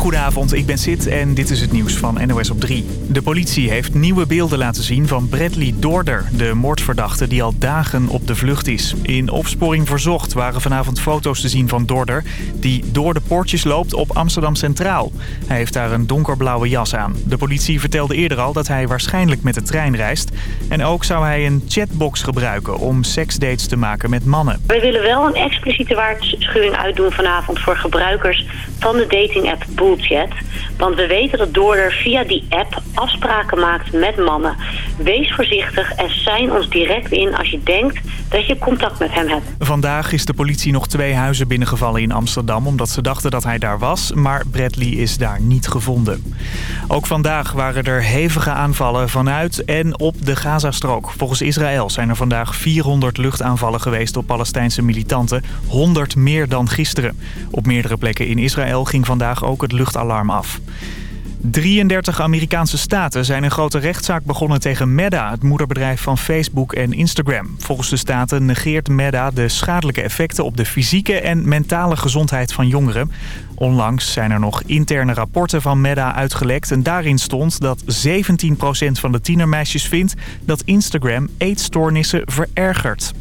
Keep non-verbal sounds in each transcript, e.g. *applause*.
Goedenavond, ik ben Sid en dit is het nieuws van NOS op 3. De politie heeft nieuwe beelden laten zien van Bradley Dorder, de moordverdachte die al dagen op de vlucht is. In Opsporing Verzocht waren vanavond foto's te zien van Dorder, die door de poortjes loopt op Amsterdam Centraal. Hij heeft daar een donkerblauwe jas aan. De politie vertelde eerder al dat hij waarschijnlijk met de trein reist. En ook zou hij een chatbox gebruiken om seksdates te maken met mannen. Wij willen wel een expliciete waarschuwing uitdoen vanavond voor gebruikers van de dating-app Want we weten dat Doorder via die app afspraken maakt met mannen. Wees voorzichtig en zijn ons direct in als je denkt dat je contact met hem hebt. Vandaag is de politie nog twee huizen binnengevallen in Amsterdam... omdat ze dachten dat hij daar was, maar Bradley is daar niet gevonden. Ook vandaag waren er hevige aanvallen vanuit en op de Gazastrook. Volgens Israël zijn er vandaag 400 luchtaanvallen geweest op Palestijnse militanten. 100 meer dan gisteren. Op meerdere plekken in Israël ging vandaag ook het luchtalarm af. 33 Amerikaanse staten zijn een grote rechtszaak begonnen tegen Meta, het moederbedrijf van Facebook en Instagram. Volgens de staten negeert Meta de schadelijke effecten op de fysieke en mentale gezondheid van jongeren. Onlangs zijn er nog interne rapporten van Meta uitgelekt en daarin stond dat 17% van de tienermeisjes vindt dat Instagram eetstoornissen verergert.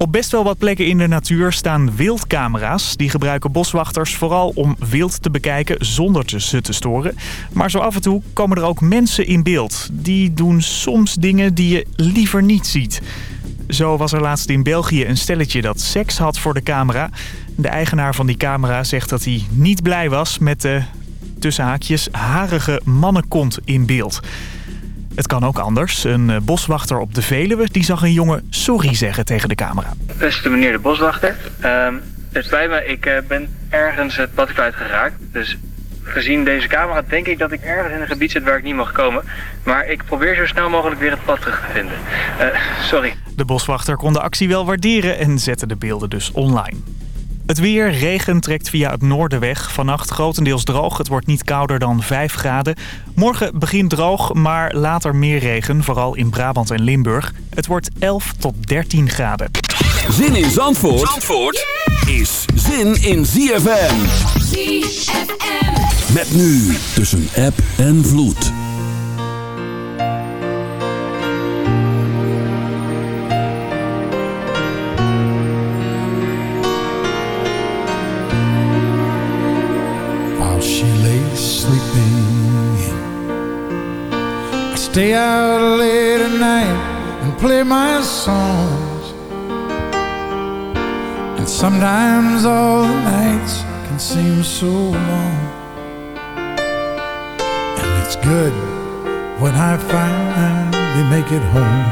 Op best wel wat plekken in de natuur staan wildcamera's. Die gebruiken boswachters vooral om wild te bekijken zonder ze te storen. Maar zo af en toe komen er ook mensen in beeld. Die doen soms dingen die je liever niet ziet. Zo was er laatst in België een stelletje dat seks had voor de camera. De eigenaar van die camera zegt dat hij niet blij was met de tussen haakjes harige mannenkont in beeld. Het kan ook anders. Een eh, boswachter op de Veluwe die zag een jongen sorry zeggen tegen de camera. Beste meneer de boswachter, uh, het spijt me, ik uh, ben ergens het pad kwijtgeraakt. Dus gezien deze camera denk ik dat ik ergens in een gebied zit waar ik niet mag komen. Maar ik probeer zo snel mogelijk weer het pad terug te vinden. Uh, sorry. De boswachter kon de actie wel waarderen en zette de beelden dus online. Het weer, regen trekt via het noorden weg. Vannacht grotendeels droog. Het wordt niet kouder dan 5 graden. Morgen begint droog, maar later meer regen. Vooral in Brabant en Limburg. Het wordt 11 tot 13 graden. Zin in Zandvoort, Zandvoort is zin in ZFM. ZFM. Met nu tussen app en vloed. Stay out late at night and play my songs. And sometimes all the nights can seem so long. And it's good when I finally make it home.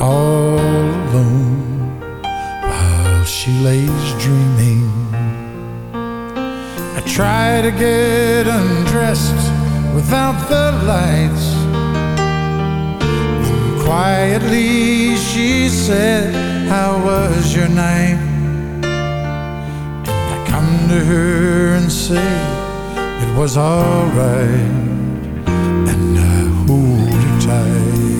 All alone while she lays dreaming. I try to get undressed without the lights. And quietly she said, How was your night? And I come to her and say, It was alright. And I hold her tight.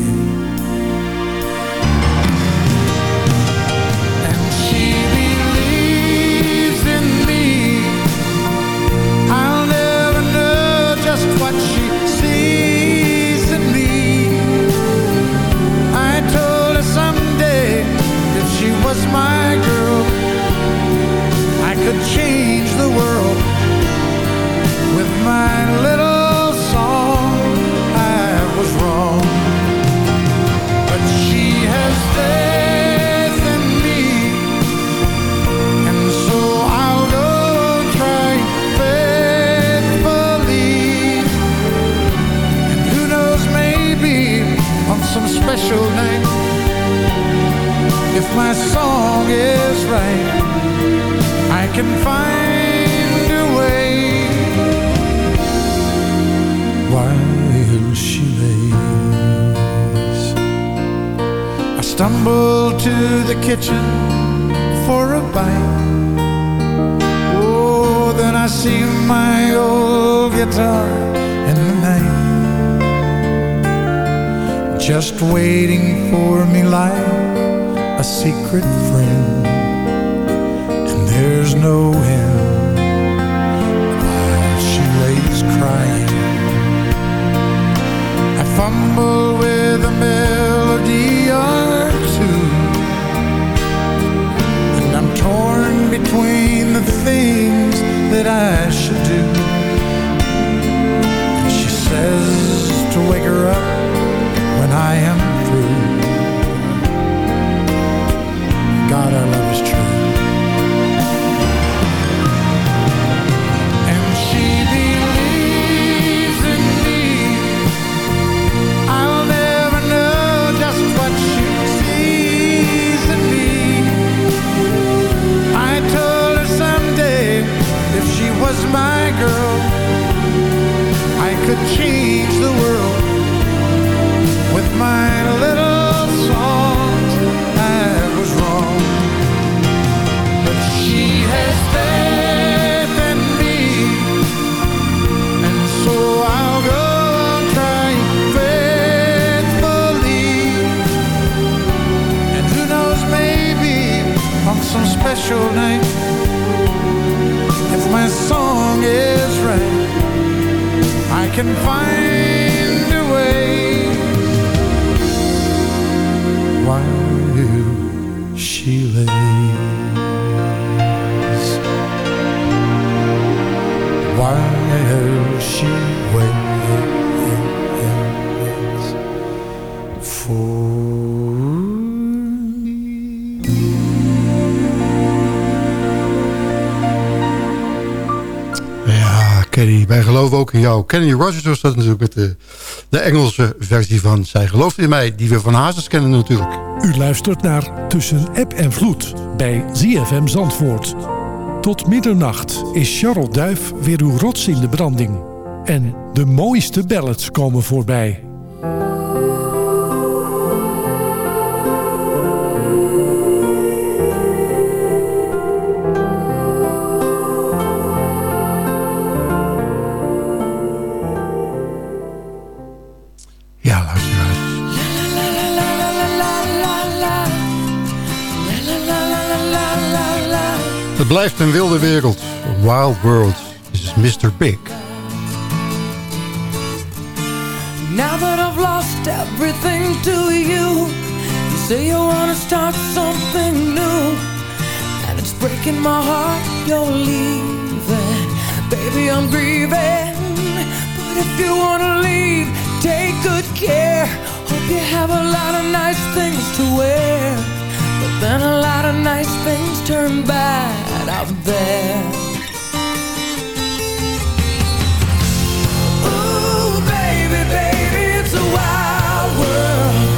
Kenny Rogers was dat natuurlijk met de, de Engelse versie van Zij gelooft in mij, die we van Hazes kennen natuurlijk. U luistert naar Tussen App en Vloed bij ZFM Zandvoort. Tot middernacht is Charles Duif weer uw rots in de branding. En de mooiste ballads komen voorbij. Het blijft een wilde wereld. Wild world. This is Mr. Big. Now that I've lost everything to you You say you wanna start something new And it's breaking my heart you're leaving Baby, I'm grieving But if you wanna leave, take good care Hope you have a lot of nice things to wear then a lot of nice things turn bad out there Ooh, baby, baby, it's a wild world.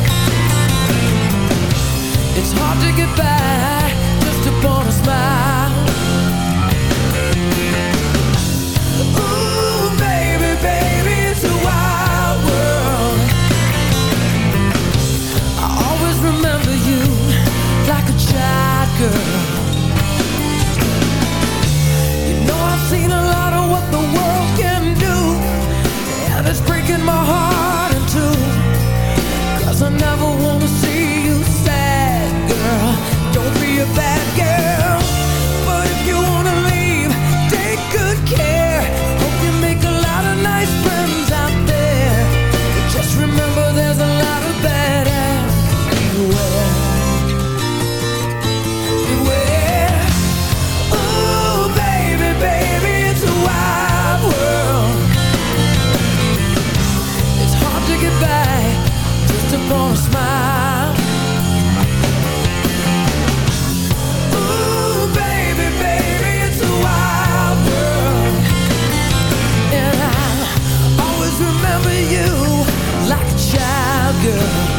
It's hard to get by just upon a smile. Seen a lot of what the world girl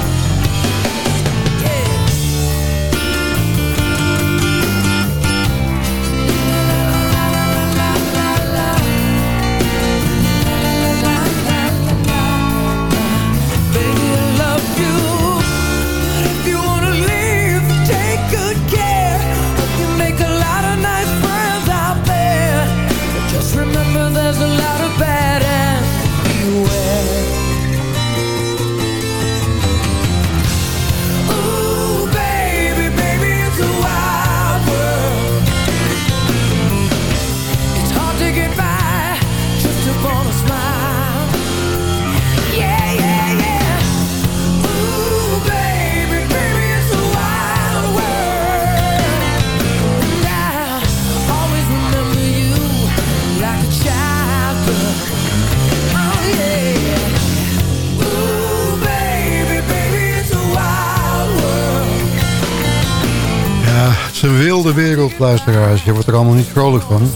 er allemaal niet vrolijk van.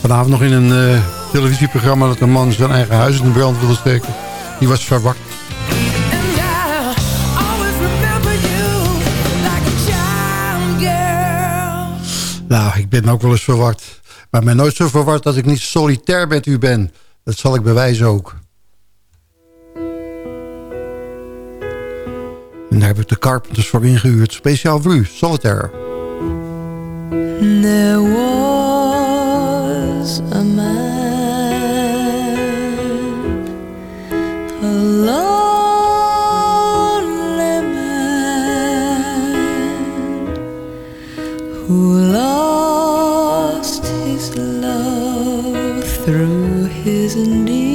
Vanavond nog in een uh, televisieprogramma dat een man zijn eigen huis in de brand wilde steken. Die was verwakt. Nou, ik ben ook wel eens verward. Maar ben nooit zo verward dat ik niet solitair met u ben. Dat zal ik bewijzen ook. En daar heb ik de Carpenters voor ingehuurd. Speciaal voor u, Solitaire. There was a man A lonely man Who lost his love through his Ja,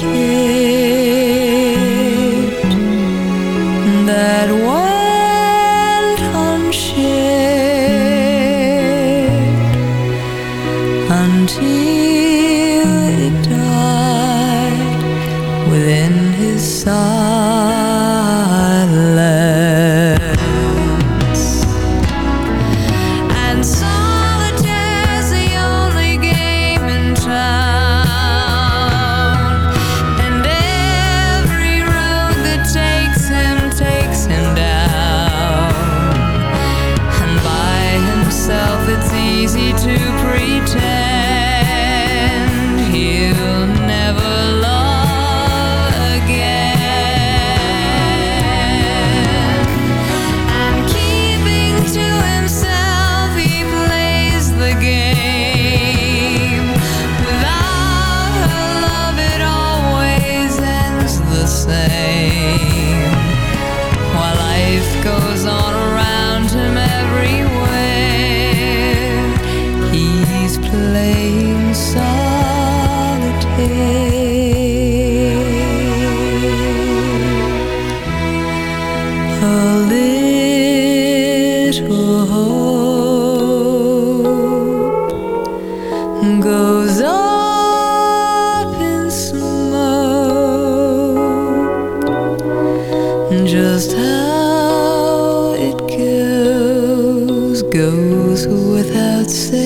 care. goes without saying.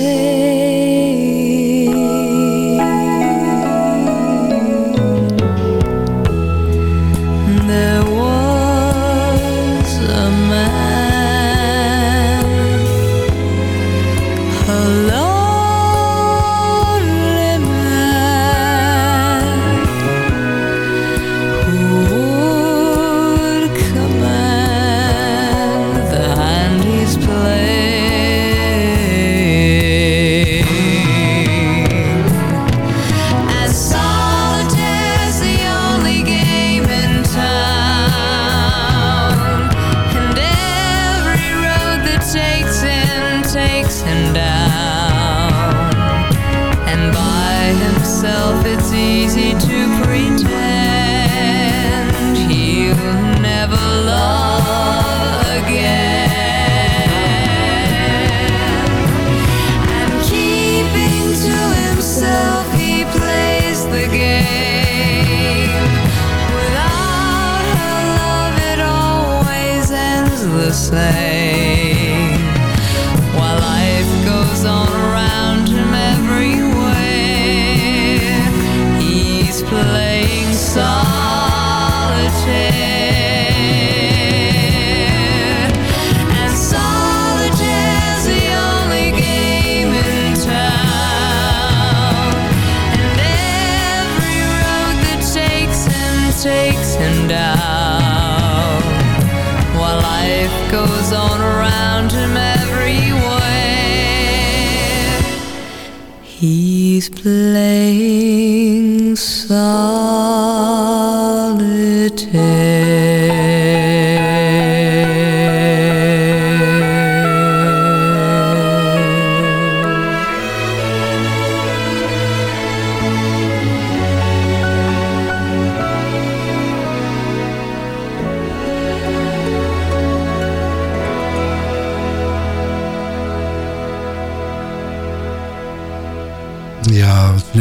Playing solitaire.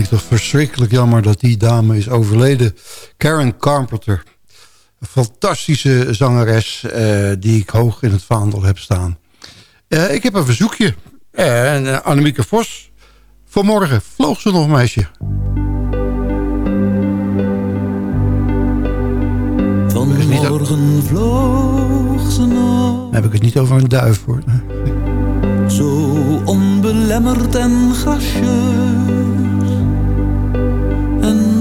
Toch verschrikkelijk jammer dat die dame is overleden. Karen Carpenter. Een fantastische zangeres uh, die ik hoog in het vaandel heb staan. Uh, ik heb een verzoekje. En uh, Annemieke Vos. Vanmorgen vloog ze nog, meisje. Vanmorgen vloog ze nog. Dan heb ik het niet over een duif, hoor. Zo onbelemmerd en en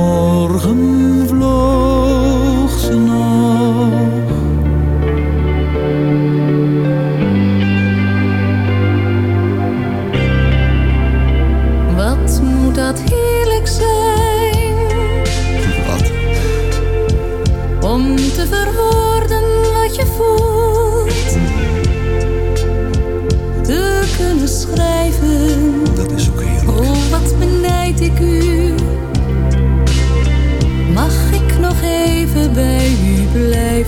Vanmorgen vloog ze nog. Wat moet dat heerlijk zijn? Wat? Om te verwoorden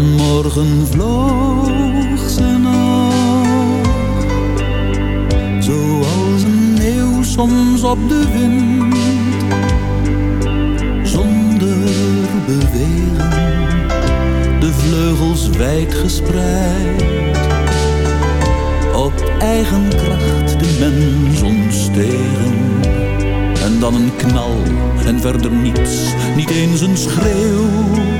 Vanmorgen vloog ze nog, zoals een eeuw soms op de wind, zonder bewegen, de vleugels wijd gespreid, op eigen kracht de mens ontstegen. En dan een knal en verder niets, niet eens een schreeuw.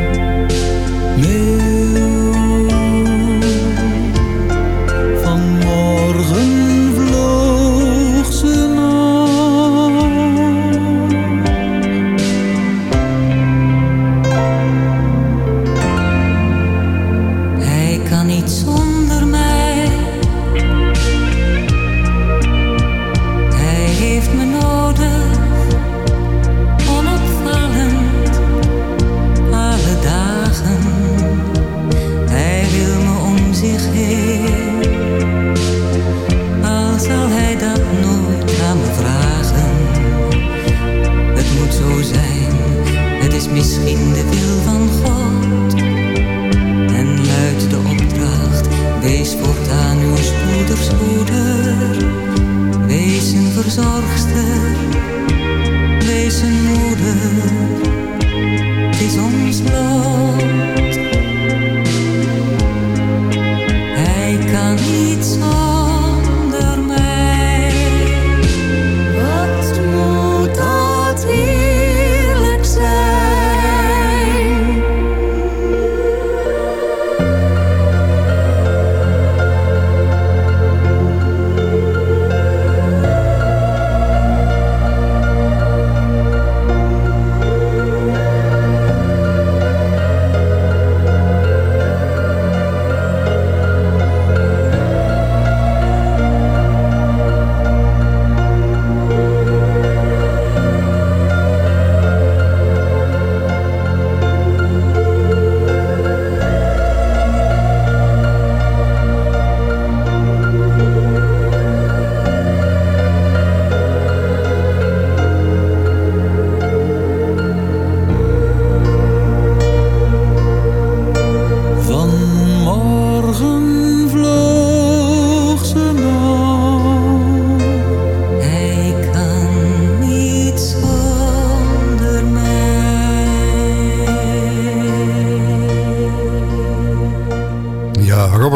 从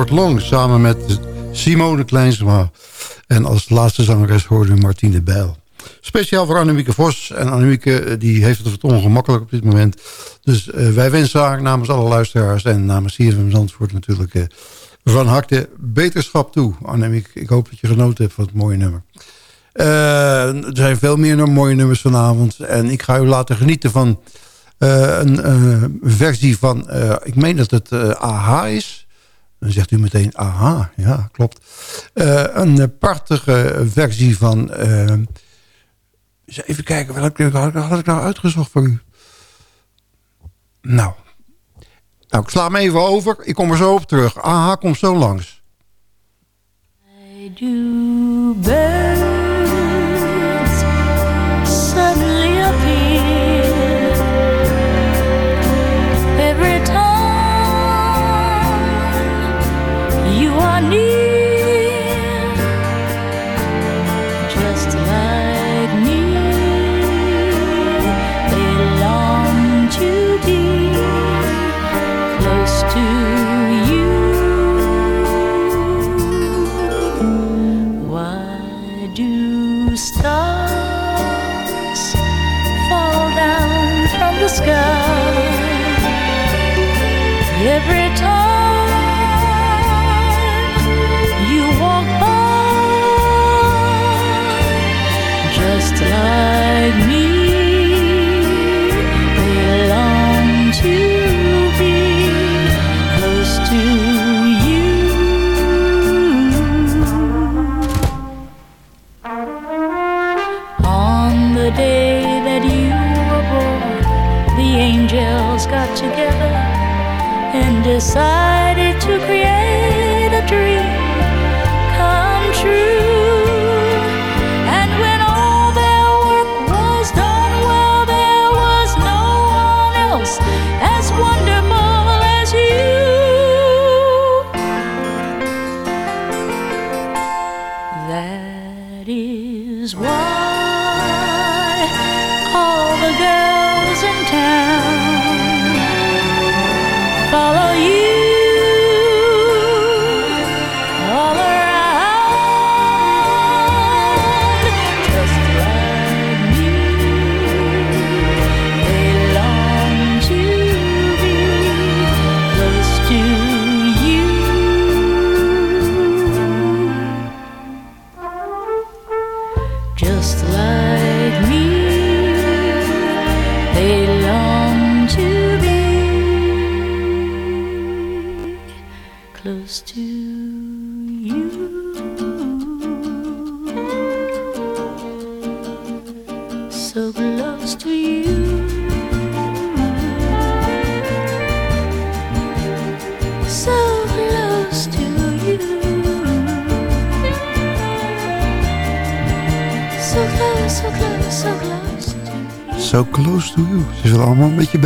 Long samen met Simone Kleinsma. En als laatste zangeres hoorde u Martine Bijl. Speciaal voor Annemieke Vos. En Annemieke eh, die heeft het wat ongemakkelijk op dit moment. Dus uh, wij wensen haar namens alle luisteraars en namens CFM Zandvoort natuurlijk uh, van harte beterschap toe. Annemieke, ik hoop dat je genoten hebt van het mooie nummer. Er zijn veel meer mooie nummers vanavond. En ik ga u laten genieten van een versie van... ik meen dat het AHA is. Dan zegt u meteen aha, ja, klopt. een prachtige versie van even kijken, welke had, had ik nou uitgezocht voor u? Nou. Nou, ik sla hem even over. Ik kom er zo op terug. Aha, kom zo langs. I do I need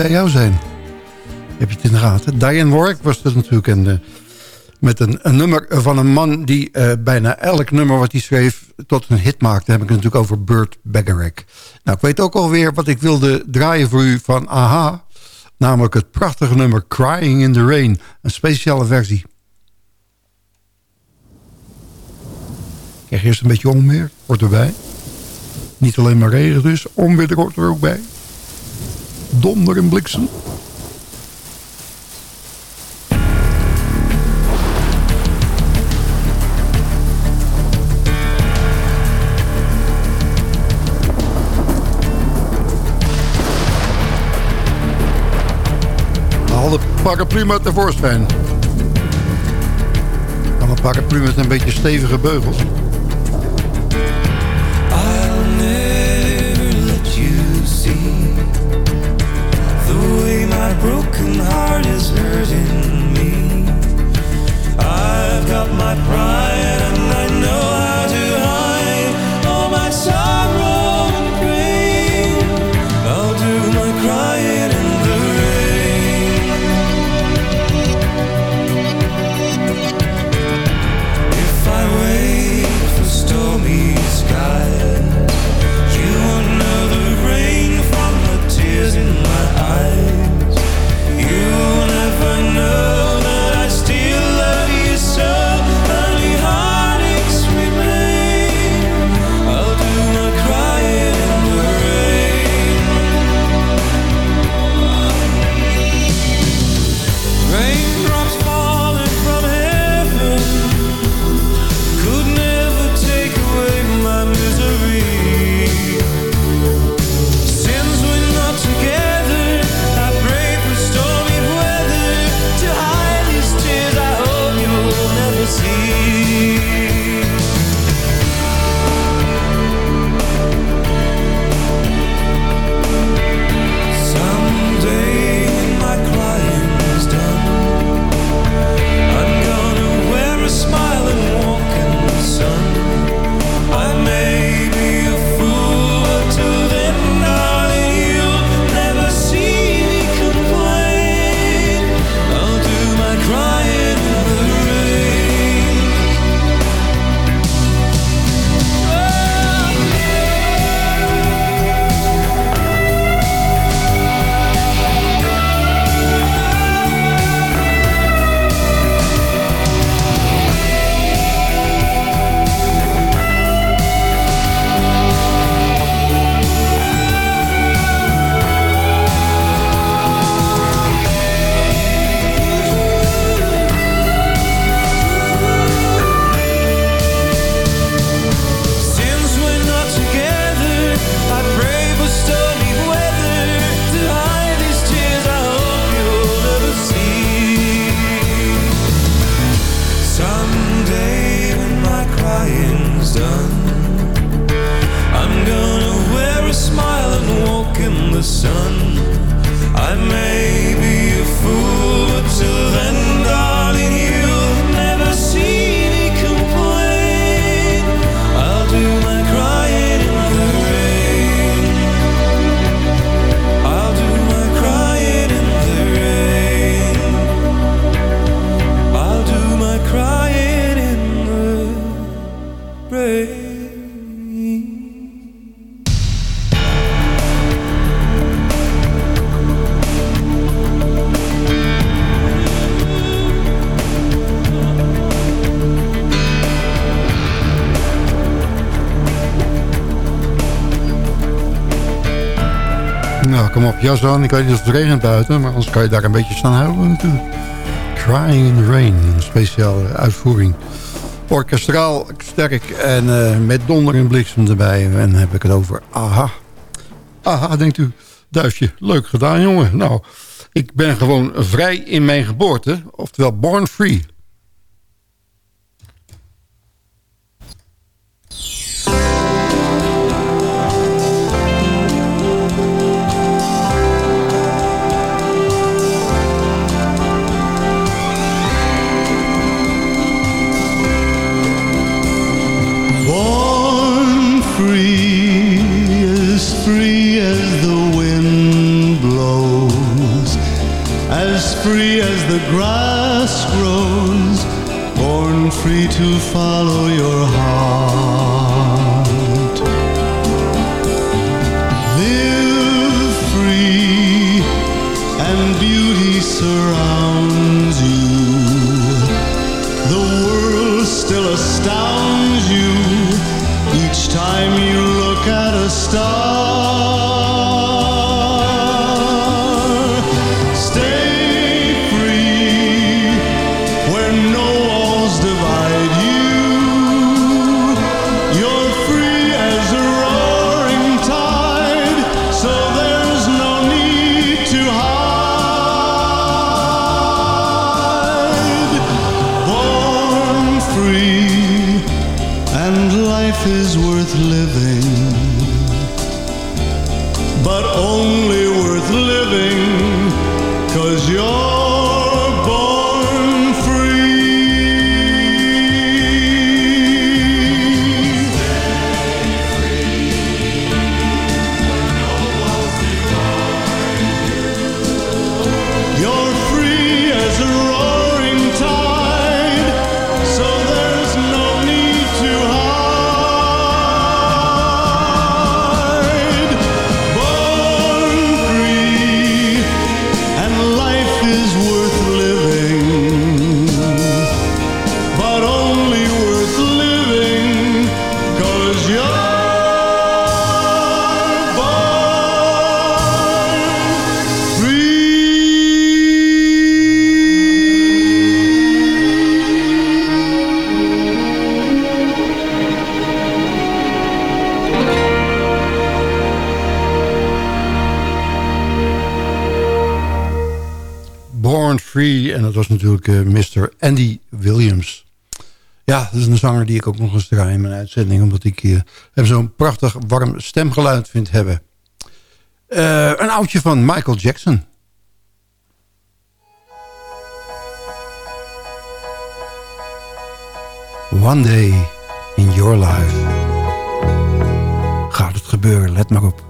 bij jou zijn. Heb je het in de gaten? Diane Warwick was dat natuurlijk. En uh, met een, nummer van een man die uh, bijna elk nummer wat hij schreef tot een hit maakte. heb ik het natuurlijk over Burt Bacharach. Nou, ik weet ook alweer wat ik wilde draaien voor u van AHA. Namelijk het prachtige nummer Crying in the Rain. Een speciale versie. Krijg eerst een beetje onweer, hoort erbij. Niet alleen maar regen dus, onweer hoort er ook bij. Donder en bliksem. Haal de paraplu maar tevoorschijn. Dan een paraplu met een beetje stevige beugels. Hurting me. I've got my pride Kom op, jas aan. Ik weet niet of het regent buiten, maar anders kan je daar een beetje staan huilen natuurlijk. Crying in the Rain, een speciale uitvoering. Orkestraal, sterk en uh, met donder en bliksem erbij. En dan heb ik het over aha. Aha, denkt u. Duifje, leuk gedaan jongen. Nou, ik ben gewoon vrij in mijn geboorte. Oftewel born free. The grass grows, born free to follow your heart. Live free, and beauty surrounds you. The world still astounds you each time you look at a star. free, and life is worth living. Was natuurlijk uh, Mr. Andy Williams. Ja, dat is een zanger die ik ook nog eens draai in mijn uitzending... omdat ik uh, zo'n prachtig warm stemgeluid vind hebben. Uh, een oudje van Michael Jackson. One day in your life. Gaat het gebeuren, let maar op.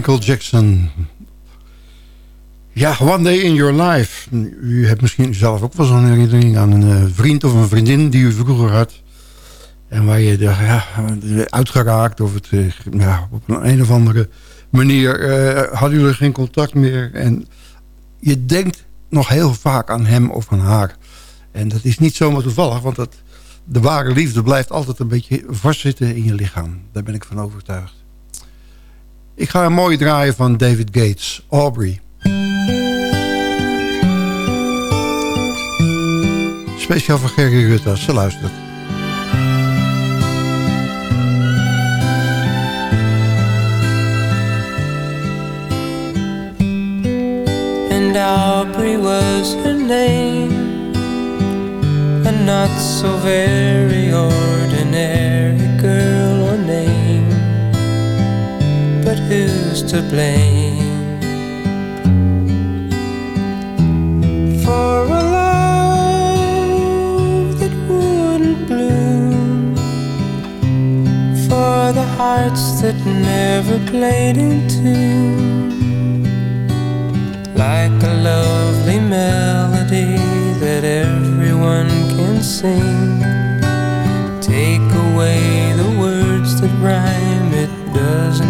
Michael Jackson. Ja, One Day in Your Life. U hebt misschien zelf ook wel zo'n herinnering aan een eh, vriend of een vriendin die u vroeger had. En waar je er, ja, uitgeraakt of het, eh, op een, een of andere manier eh, hadden jullie geen contact meer. En je denkt nog heel vaak aan hem of aan haar. En dat is niet zomaar toevallig, want dat, de ware liefde blijft altijd een beetje vastzitten in je lichaam. Daar ben ik van overtuigd. Ik ga een mooi draaien van David Gates, Aubrey. Speciaal voor Gerry Rutte, ze luistert. and Aubrey was her name, a not so very ordinary who's to blame for a love that wouldn't bloom, for the hearts that never played in tune? like a lovely melody that everyone can sing. Take away the words that rhyme, it doesn't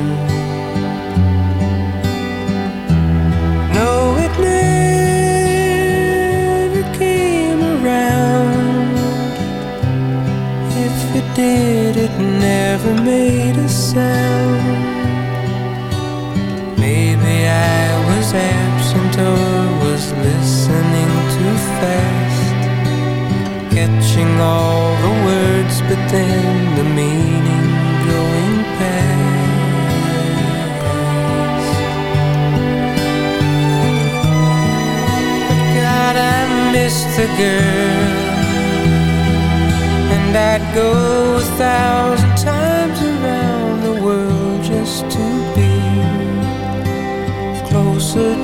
Never made a sound. Maybe I was absent or was listening too fast, catching all the words, but then the meaning going past. God, I the girl, and I'd go a thousand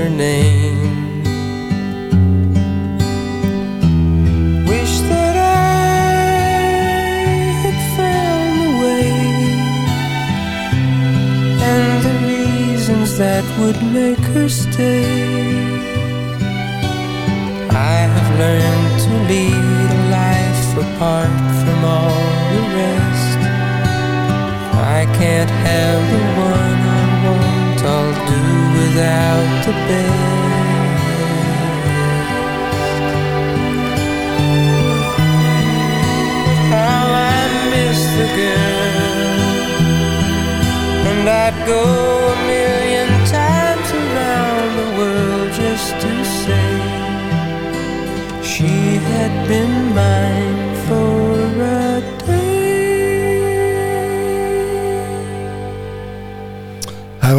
Her name. Wish that I had found the way and the reasons that would make her stay. I have learned to lead a life apart from all the rest. I can't have the one without the best. How I miss the girl, and I'd go a million times around the world just to say. she had been mine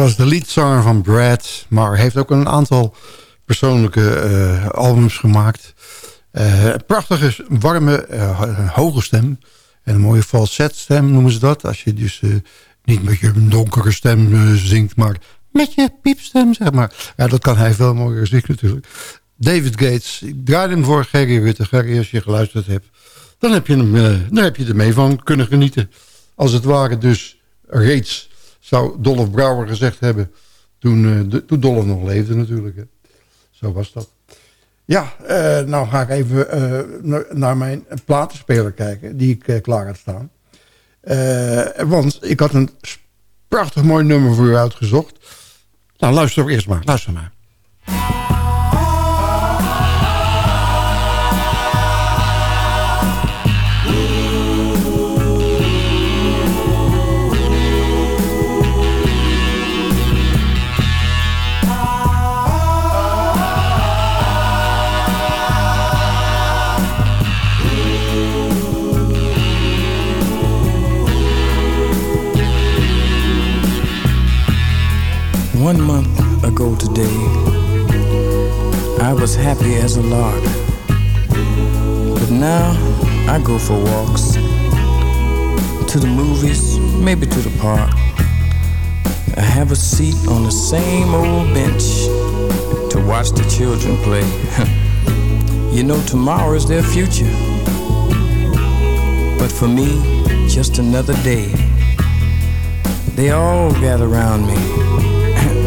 was de leadzanger van Brad, maar heeft ook een aantal persoonlijke eh, albums gemaakt. Een prachtige, warme, eh, hoge stem. En een mooie falset stem noemen ze dat. Als je dus niet met je donkere stem zingt, maar met je piepstem, zeg maar. Ja, dat kan hij veel mooier ik natuurlijk. David Gates, ik draaide hem voor Gerry Rutte. Gerry, als je geluisterd hebt, dan heb je, hem, dan heb je er mee van kunnen genieten. Als het ware dus reeds, zou Dolph Brouwer gezegd hebben... toen, eh, de, toen Dolph nog leefde natuurlijk. Hè. Zo was dat. Ja, eh, nou ga ik even eh, naar, mijn platenspeler kijken... die ik klaar had staan. Want ik had een prachtig mooi nummer voor u uitgezocht. Nou, luister eerst maar. Luister maar. One month ago today, I was happy as a lark. But now I go for walks to the movies, maybe to the park. I have a seat on the same old bench to watch the children play. *laughs* you know, tomorrow is their future. But for me, just another day. They all gather around me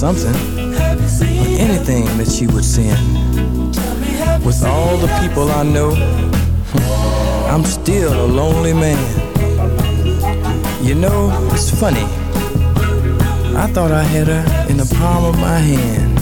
Something, or anything that she would send. With all the people I know, *laughs* I'm still a lonely man. You know, it's funny. I thought I had her in the palm of my hand.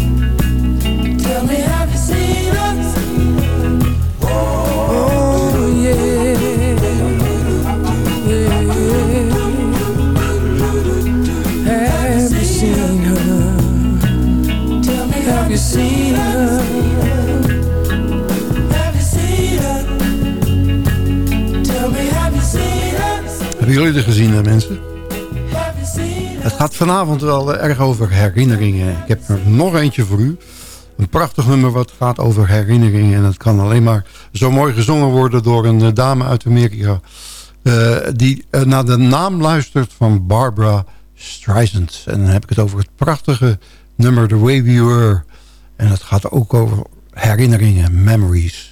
Hebben jullie er gezien, mensen? Het gaat vanavond wel eh, erg over herinneringen. Ik heb er nog eentje voor u. Een prachtig nummer wat gaat over herinneringen. En het kan alleen maar zo mooi gezongen worden door een eh, dame uit Amerika. eh, die naar de naam luistert van Barbara Streisand. En dan heb ik het over het prachtige nummer The Way We Were. En het gaat ook over herinneringen, memories.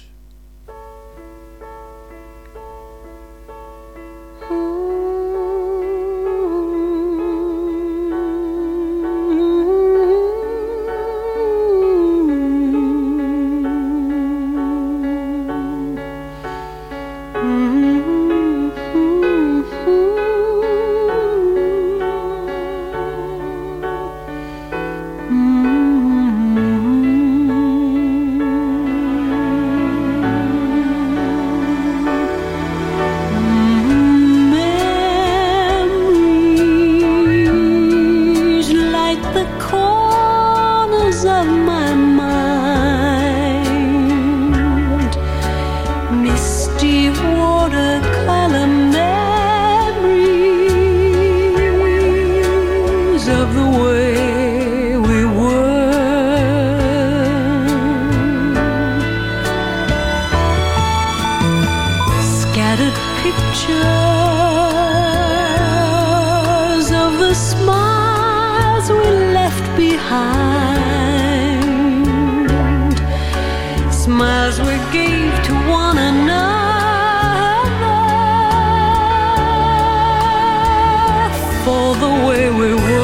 The way we were.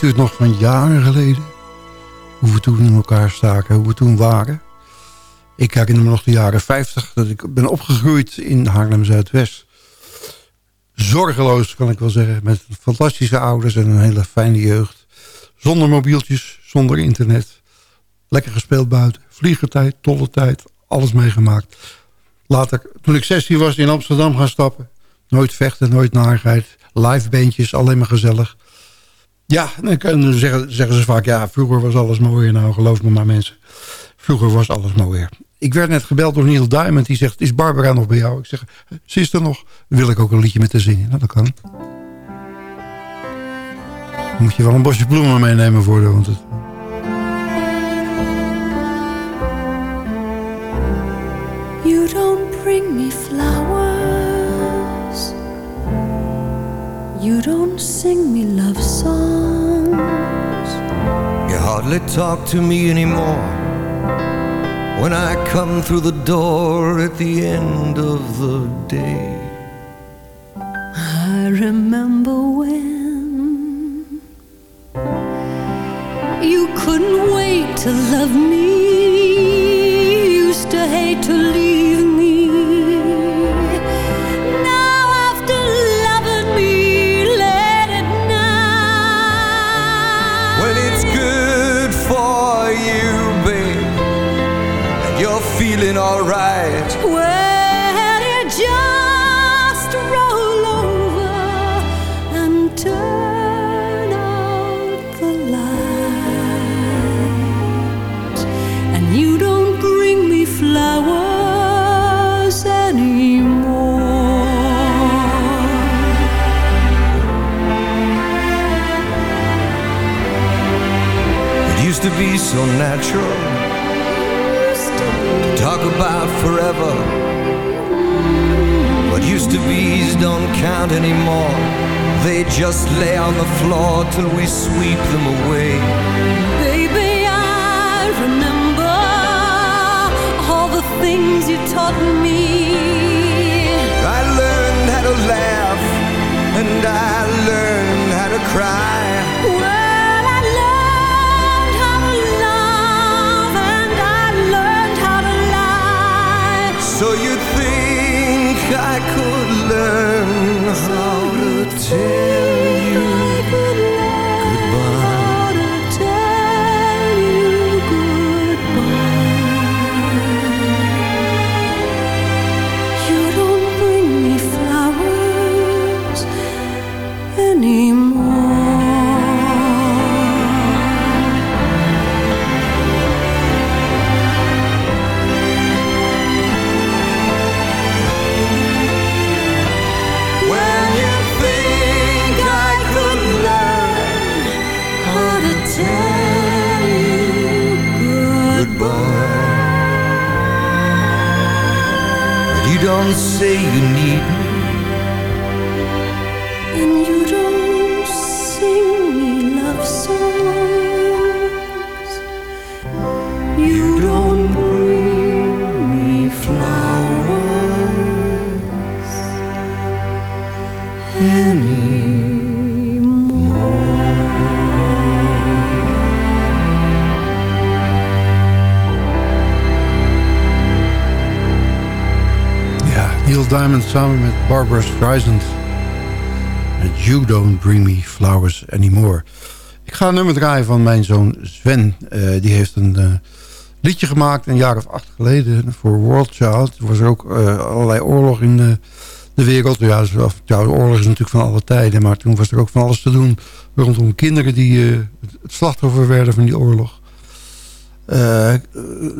Weet het nog van jaren geleden? Hoe we toen in elkaar staken, hoe we toen waren? Ik herinner me nog de jaren 50, dat ik ben opgegroeid in Haarlem-Zuidwest. Zorgeloos, kan ik wel zeggen, met fantastische ouders en een hele fijne jeugd. Zonder mobieltjes, zonder internet. Lekker gespeeld buiten, vliegertijd, tollertijd, alles meegemaakt. Later, toen ik 16 was, in Amsterdam gaan stappen. Nooit vechten, nooit narigheid. Live bandjes, alleen maar gezellig. Ja, en dan zeggen, ze vaak... ja, vroeger was alles mooier. Nou, geloof me maar mensen. Vroeger was alles mooier. ik werd net gebeld door Neil Diamond. Die zegt, is Barbara nog bij jou? Ik zeg, ze is er nog. Wil ik ook een liedje met haar zingen. Nou, dat kan. Dan moet je wel een bosje bloemen meenemen voor haar. Want het... You don't sing me love songs. You hardly talk to me anymore when I come through the door at the end of the day. I remember when you couldn't wait to love me. You used to hate to leave alright. well you just roll over and turn out the light, and you don't bring me flowers anymore. It used to be so natural just lay on the floor till we sweep them away. Baby, I remember all the things you taught me. I learned how to laugh and I learned how to cry. Well, I learned how to love and I learned how to lie. So you think I could learn how to tell say you need me. And you don't sing me love songs. You don't bring me flowers Ja, Samen met Barbara Streisand. You Don't Bring Me Flowers Anymore. Ik ga een nummer draaien van mijn zoon Sven. Eh, die heeft een eh, liedje gemaakt een jaar of acht geleden voor World Child. Er was er ook eh, allerlei oorlog in de, de wereld. Ja, de oorlog is natuurlijk van alle tijden. Maar toen was er ook van alles te doen rondom kinderen die het- slachtoffer werden van die oorlog. Eh,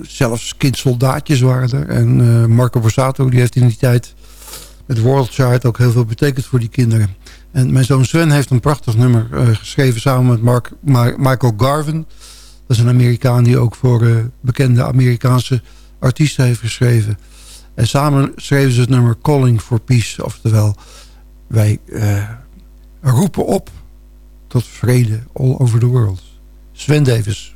zelfs kindsoldaatjes waren er. En Marco Borsato die heeft in die tijd met World Child ook heel veel betekend voor die kinderen. En mijn zoon Sven heeft een prachtig nummer eh, geschreven samen met Mark, Ma- Michael Garvin. Dat is een Amerikaan die ook voor eh, bekende Amerikaanse artiesten heeft geschreven. En samen schreven ze het nummer Calling for Peace. Oftewel, wij eh, roepen op tot vrede all over the world. Sven Davis.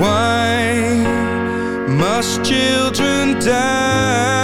Why must children die?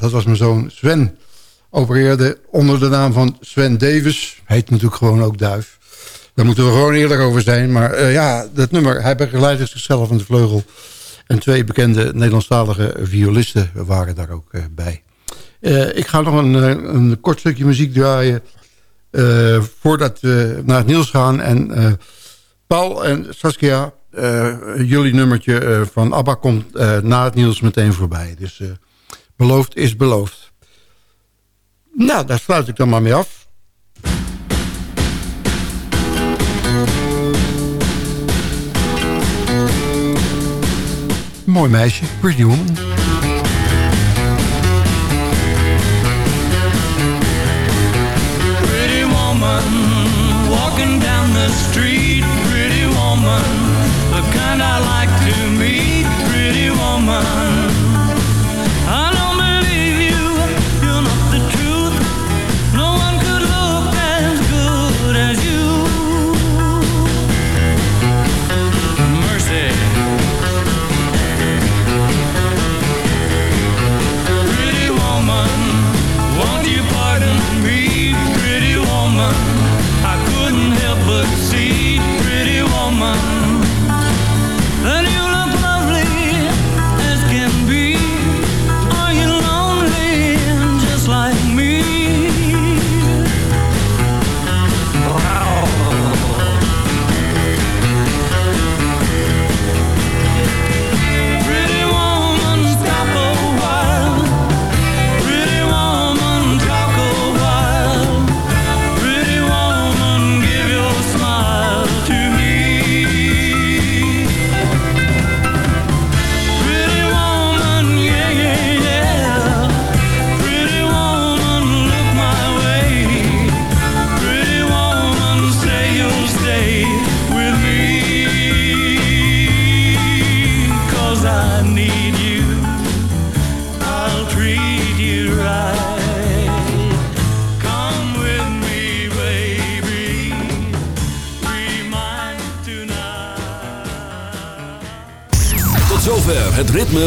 Dat was mijn zoon Sven. Opereerde onder de naam van Sven Davis. Heet natuurlijk gewoon ook Duif. Daar moeten we gewoon eerlijk over zijn. Maar eh, ja, dat nummer, hij begeleidde zichzelf aan de vleugel. En twee bekende Nederlandstalige violisten waren daar ook eh, bij. Eh, ik ga nog een, een kort stukje muziek draaien... voordat we naar het nieuws gaan. En Paul en Saskia, jullie nummertje van ABBA komt na het nieuws meteen voorbij. Dus beloofd is beloofd. Nou, daar sluit ik dan maar mee af. Mooi meisje, Pretty Woman.